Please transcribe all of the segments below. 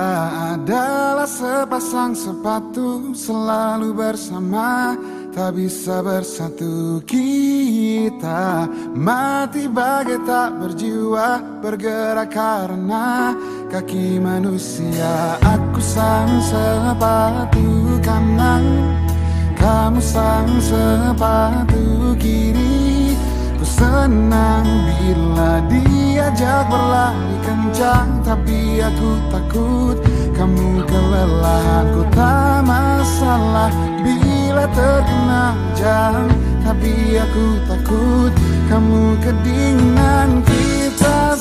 Adalah sepasang sepatu selalu bersama Tak bisa bersatu kita. Mati bagai tak berjiwa Bergerak karena kaki manusia. Aku sang sepatu kanan Kamu sang sepatu senang bila diajak berlari kencang Tapi aku takut kamu kelelahan. Ku tak masalah bila terkena jam Tapi aku takut kamu kedinginan Kita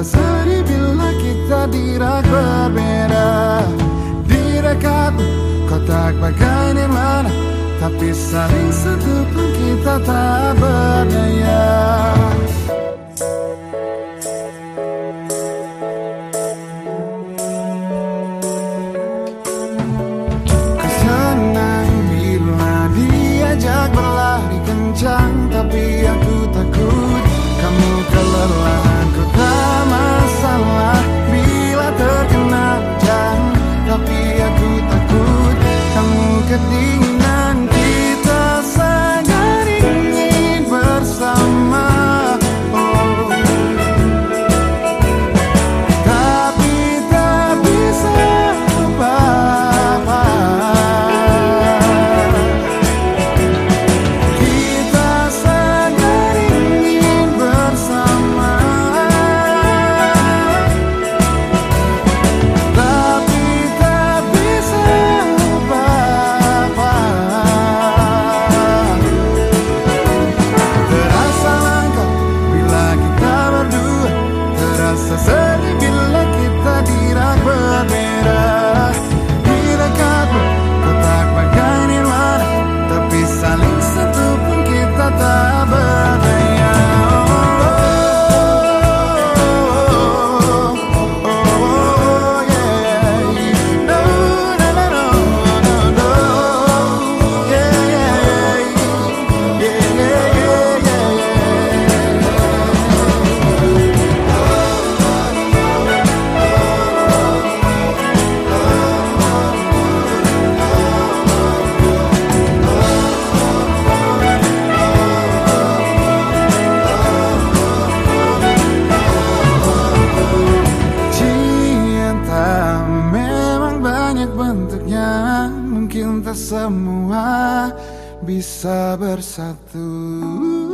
Terasa sedih bila kita dirak berbeda. Di dekatmu kotak bagai nirmana Tapi saling sentuh pun kita tak berdaya necessary. Tak semua bisa bersatu